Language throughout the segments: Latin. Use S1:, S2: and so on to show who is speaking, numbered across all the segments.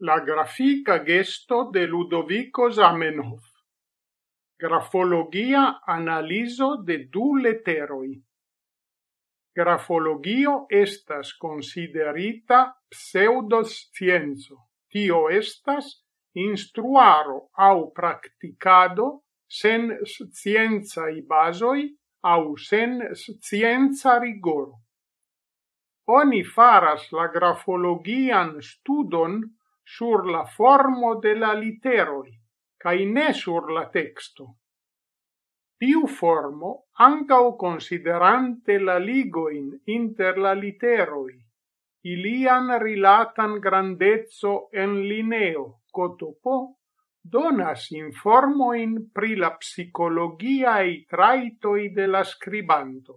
S1: la grafica gesto de Ludovico Zamenhof. Grafologia analizo de du letteroi. Grafologio estas considerita pseudoscienzo. Tio estas instruaro au practicado sen scienzai basoi au sen scienza rigoro. Oni faras la grafologian studon sur la formo de la literoi, cae ne sur la texto. Tiu formo, ancau considerante la ligoin inter la literoi, ilian rilatan grandezzo en lineo cotopo, donas informoin pri la psicologiae traitoi de la scribanto.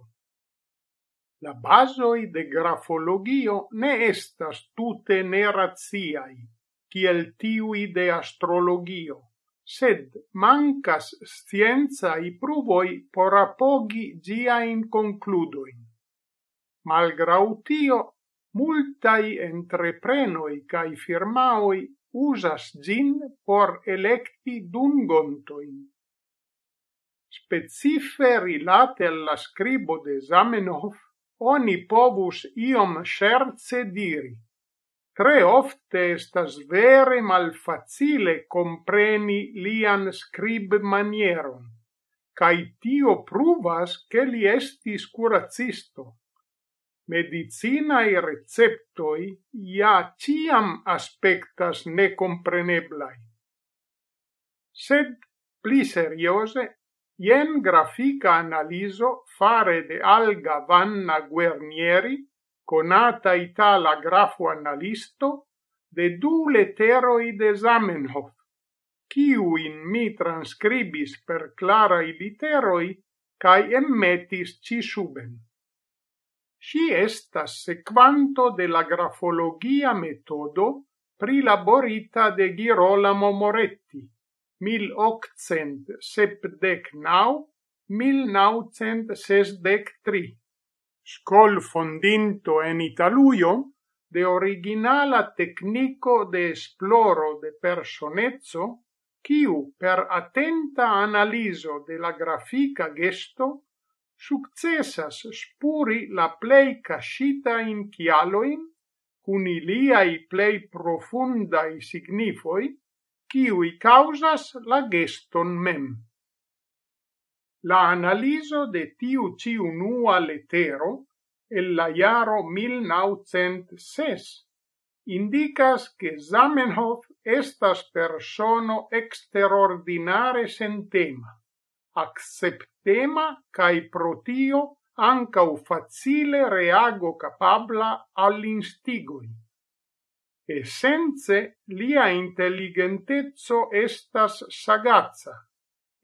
S1: La basoi de grafologio ne estas tute neraziai kiel tiui de astrologio, sed mancas scienzae pruvoi por apogi giain concludoin. Malgrau tio, multai entreprenoi cae firmaoi usas gin por electi dungontoin. Specife rilate alla scribo de Zamenhof, oni povus iom scherze diri Tre ofte estas vere malfacile compreni lian scrib manieron, cae tio pruvas che li estis curacisto. Medicinae receptoi ja ciam aspectas necompreneblai. Sed, pli seriose, jen grafica analiso fare de Alga Vanna Guernieri conata itala grafo analisto, de du leteroi de Zamenhof, in mi transcribis per clarai literoi cae emmetis ci suben. Si estas sequanto de la grafologia metodo prilaborita de Girolamo Moretti, 1879-1963 scol fondinto en Italuio de originala tecnico de esploro de personezzo, quiu per attenta analiso de la grafica gesto successas spuri la plei cascita in chialoin cun iliai plei profundai signifoi, ciui causas la geston mem la analiso de tiu ci unua letero el la jaro 1906 indicas che Zamenhof estas persono exterordinare sentema, acceptema cae protio ancau facile reago capabla all'instigoi. Essence, lia intelligentezzo estas sagazza,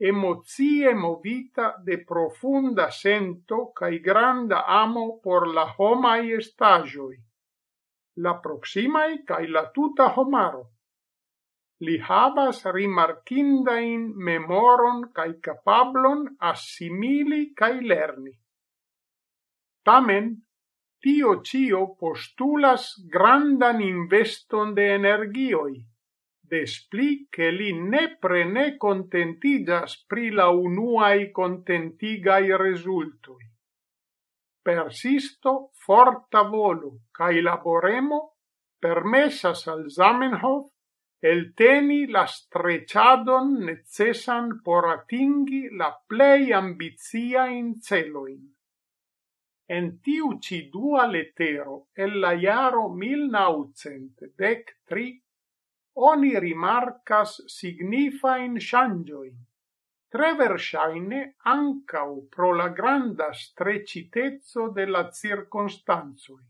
S1: emozie movita de profunda sento cae granda amo por la homai estagioi, la proximae cae la tuta homaro. Li havas rimarkindain memoron cae capablon assimili cae lerni. Tamen, tio cio postulas grandan investon de energioi, des pli che li nepre ne contentigas pri la unuai contentigai resultui. Persisto forta volo cae laboremo permessas al Zamenhof el teni la strecciadon necessan por atingi la plei ambizia in celoin. En tiu ci dua letero, el la iaro 1900 oni rimarcas signifain shangioin. Tre versaine ancau pro la granda strecitezzo de la circonstanzoi.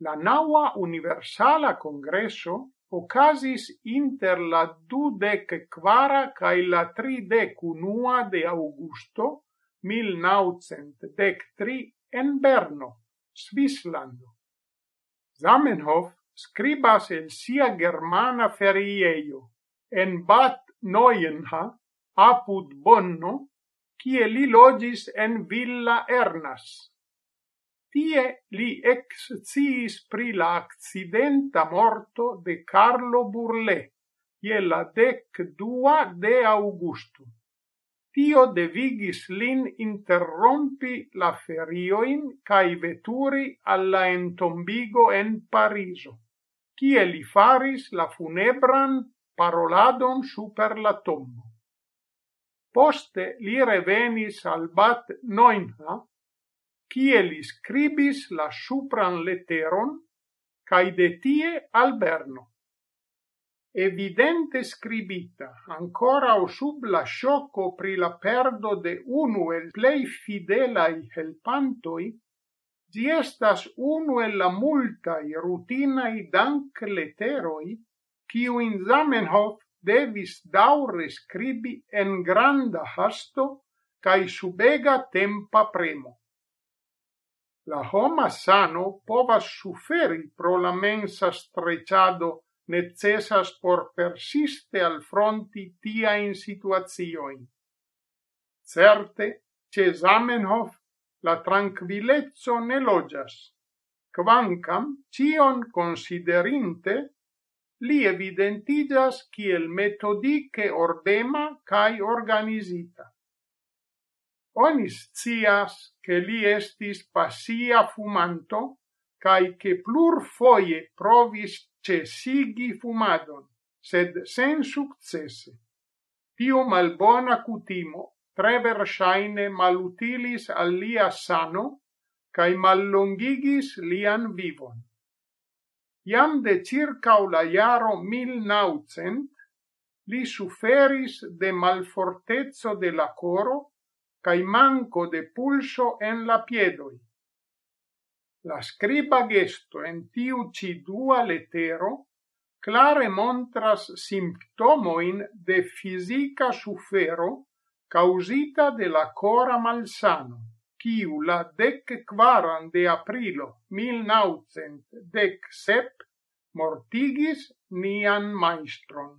S1: La naua universala congresso ocasis inter la dudec quara cae la tridec unua de augusto 1913 en Berno, Svislando. Zamenhof Scribas el sia germana ferieio en Bad Neuenha apud Bonno, kie li logis en Villa Ernas. Tie li exciis pri la accidenta morto de Carlo Burlet, ie la dec dua de Augusto. Tio devigis lin interrompi la ferioin cae veturi alla entombigo en Pariso, cie li faris la funebran paroladon super la tombo. Poste li revenis al bat noinha, cie li scribis la supran leteron, cae de tie al Berno evidente scribita, ancora o sub la sciocco pri la perdo de unu el plei fidelai helpantoi, zi estas unu el la multai rutinai dank leteroi, ciu in Zamenhof devis daure scribi en granda hasto cae subega tempa premo. La homa sano povas suferi pro la mensa strecciado necessas por persiste al fronti tia in situazioi. Certe, ce Zamenhof la tranquillezzo ne logias, quancam cion considerinte li evidentigas kiel metodice ordema cae organizita. Onis cias che li estis passia fumanto cae che plur foie provis cessigi fumadon, sed sen successe. Tiu malbona cutimo tre versaine malutilis al lia sano, cae mallongigis lian vivon. Iam de circau la iaro mil naucent, li suferis de malfortezzo de la coro, cae manco de pulso en la piedoi. La scriba gesto en tiu ci dua letero clare montras simptomoin de fisica sufero causita de la cora malsano, quiu la dec quaran de aprilo 1917 mortigis nian maestron.